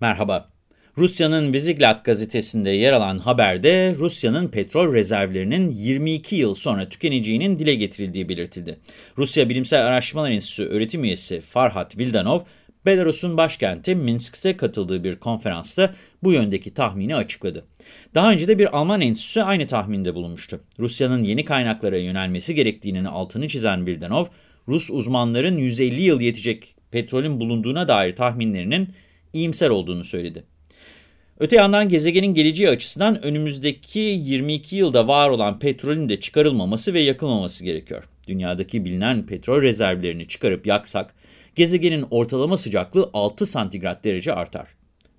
Merhaba. Rusya'nın Viziglad gazetesinde yer alan haberde Rusya'nın petrol rezervlerinin 22 yıl sonra tükeneceğinin dile getirildiği belirtildi. Rusya Bilimsel Araştırmalar Enstitüsü öğretim üyesi Farhat Vildanov, Belarus'un başkenti Minsk'te katıldığı bir konferansta bu yöndeki tahmini açıkladı. Daha önce de bir Alman enstitüsü aynı tahminde bulunmuştu. Rusya'nın yeni kaynaklara yönelmesi gerektiğinin altını çizen Vildanov, Rus uzmanların 150 yıl yetecek petrolün bulunduğuna dair tahminlerinin iyimser olduğunu söyledi. Öte yandan gezegenin geleceği açısından önümüzdeki 22 yılda var olan petrolün de çıkarılmaması ve yakılmaması gerekiyor. Dünyadaki bilinen petrol rezervlerini çıkarıp yaksak, gezegenin ortalama sıcaklığı 6 santigrat derece artar.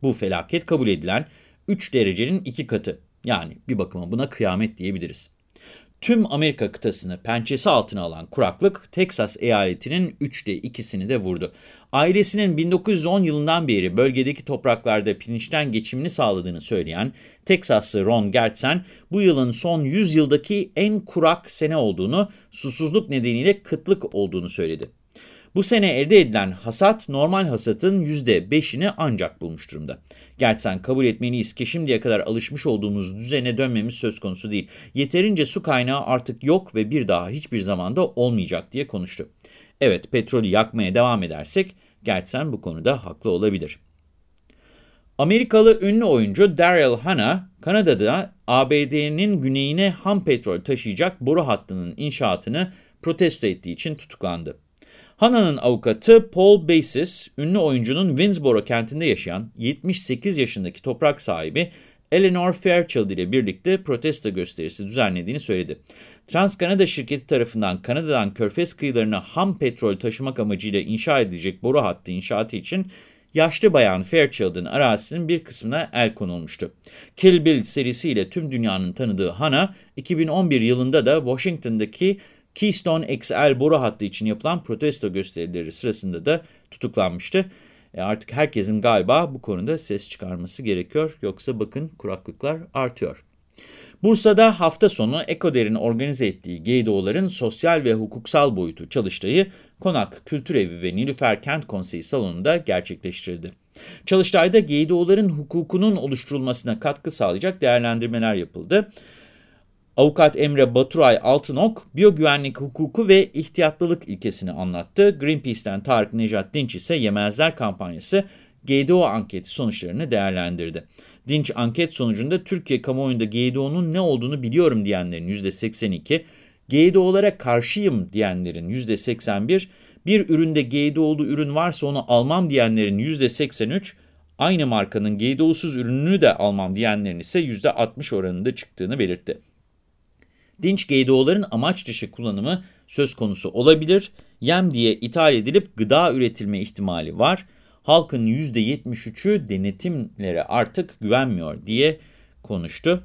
Bu felaket kabul edilen 3 derecenin 2 katı. Yani bir bakıma buna kıyamet diyebiliriz. Tüm Amerika kıtasını pençesi altına alan kuraklık, Teksas eyaletinin üçte ikisini de vurdu. Ailesinin 1910 yılından beri bölgedeki topraklarda pirinçten geçimini sağladığını söyleyen Teksaslı Ron Gertsen, bu yılın son 100 yıldaki en kurak sene olduğunu, susuzluk nedeniyle kıtlık olduğunu söyledi. Bu sene elde edilen hasat normal hasatın %5'ini ancak bulmuş durumda. Gerçekten kabul etmeliyiz ki şimdiye kadar alışmış olduğumuz düzene dönmemiz söz konusu değil. Yeterince su kaynağı artık yok ve bir daha hiçbir zamanda olmayacak diye konuştu. Evet petrolü yakmaya devam edersek gerçekten bu konuda haklı olabilir. Amerikalı ünlü oyuncu Daryl Hannah, Kanada'da ABD'nin güneyine ham petrol taşıyacak boru hattının inşaatını protesto ettiği için tutuklandı. Hana'nın avukatı Paul Basis, ünlü oyuncunun Winnsboro kentinde yaşayan 78 yaşındaki toprak sahibi Eleanor Fairchild ile birlikte protesto gösterisi düzenlediğini söyledi. Trans-Kanada şirketi tarafından Kanada'dan Körfez kıyılarına ham petrol taşımak amacıyla inşa edilecek boru hattı inşaatı için yaşlı bayan Fairchild'ın arazisinin bir kısmına el konulmuştu. Kill Bill serisiyle tüm dünyanın tanıdığı Hana, 2011 yılında da Washington'daki Keystone XL boru hattı için yapılan protesto gösterileri sırasında da tutuklanmıştı. E artık herkesin galiba bu konuda ses çıkarması gerekiyor. Yoksa bakın kuraklıklar artıyor. Bursa'da hafta sonu Ekoder'in organize ettiği Geydoğuların sosyal ve hukuksal boyutu çalıştayı Konak Kültür Evi ve Nilüfer Kent Konseyi salonunda gerçekleştirildi. Çalıştayda Geydoğuların hukukunun oluşturulmasına katkı sağlayacak değerlendirmeler yapıldı. Avukat Emre Baturay Altınok, biyogüvenlik hukuku ve ihtiyatlılık ilkesini anlattı. Greenpeace'ten Tarık Nejat Dinç ise Yemezler kampanyası GDO anketi sonuçlarını değerlendirdi. Dinç anket sonucunda Türkiye kamuoyunda GDO'nun ne olduğunu biliyorum diyenlerin %82, GDO'lara karşıyım diyenlerin %81, bir üründe GDO'lu ürün varsa onu almam diyenlerin %83, aynı markanın GDO'suz ürününü de almam diyenlerin ise %60 oranında çıktığını belirtti. Dinç GDO'ların amaç dışı kullanımı söz konusu olabilir. Yem diye ithal edilip gıda üretilme ihtimali var. Halkın %73'ü denetimlere artık güvenmiyor diye konuştu.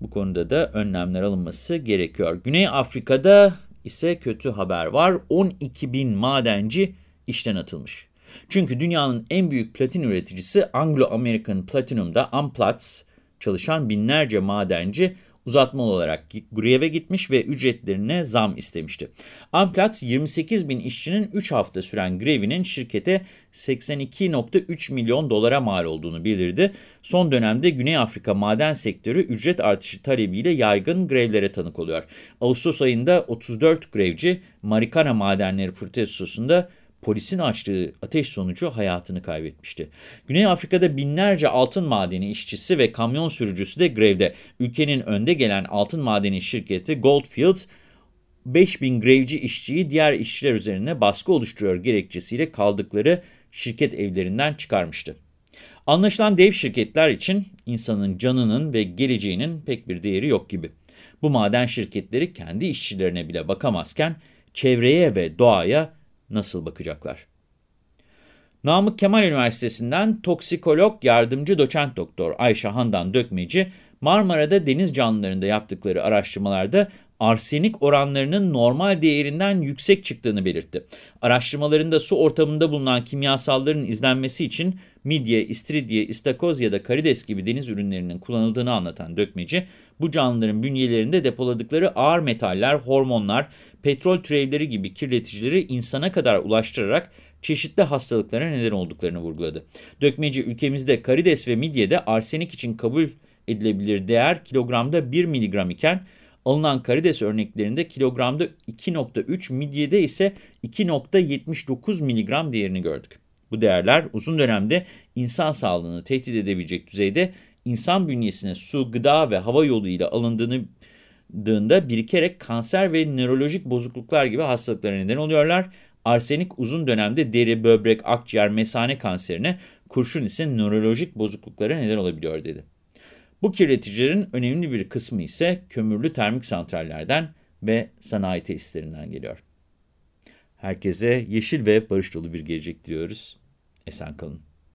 Bu konuda da önlemler alınması gerekiyor. Güney Afrika'da ise kötü haber var. 12 bin madenci işten atılmış. Çünkü dünyanın en büyük platin üreticisi Anglo-American Platinum'da Amplats çalışan binlerce madenci uzatmalı olarak greve gitmiş ve ücretlerine zam istemişti. Amplatz 28 bin işçinin 3 hafta süren grevinin şirkete 82.3 milyon dolara mal olduğunu bildirdi. Son dönemde Güney Afrika maden sektörü ücret artışı talebiyle yaygın grevlere tanık oluyor. Ağustos ayında 34 grevci Marikana madenleri protestosunda polisin açtığı ateş sonucu hayatını kaybetmişti. Güney Afrika'da binlerce altın madeni işçisi ve kamyon sürücüsü de grevde. Ülkenin önde gelen altın madeni şirketi Goldfields, 5000 grevci işçiyi diğer işçiler üzerine baskı oluşturuyor gerekçesiyle kaldıkları şirket evlerinden çıkarmıştı. Anlaşılan dev şirketler için insanın canının ve geleceğinin pek bir değeri yok gibi. Bu maden şirketleri kendi işçilerine bile bakamazken çevreye ve doğaya nasıl bakacaklar? Namık Kemal Üniversitesi'nden toksikolog yardımcı doçent doktor Ayşe Handan Dökmeci, Marmara'da deniz canlılarında yaptıkları araştırmalarda arsenik oranlarının normal değerinden yüksek çıktığını belirtti. Araştırmalarında su ortamında bulunan kimyasalların izlenmesi için midye, istiridye, istakoz ya da karides gibi deniz ürünlerinin kullanıldığını anlatan dökmeci, bu canlıların bünyelerinde depoladıkları ağır metaller, hormonlar, petrol türevleri gibi kirleticileri insana kadar ulaştırarak çeşitli hastalıklara neden olduklarını vurguladı. Dökmeci ülkemizde karides ve midyede arsenik için kabul edilebilir değer kilogramda 1 miligram iken alınan karides örneklerinde kilogramda 2.3, midyede ise 2.79 miligram değerini gördük. Bu değerler uzun dönemde insan sağlığını tehdit edebilecek düzeyde insan bünyesine su, gıda ve hava yoluyla alındığında birikerek kanser ve nörolojik bozukluklar gibi hastalıklara neden oluyorlar. Arsenik uzun dönemde deri, böbrek, akciğer, mesane kanserine, kurşun ise nörolojik bozukluklara neden olabiliyor dedi. Bu kirleticilerin önemli bir kısmı ise kömürlü termik santrallerden ve sanayi tesislerinden geliyor. Herkese yeşil ve barış dolu bir gelecek diliyoruz. Esen kalın.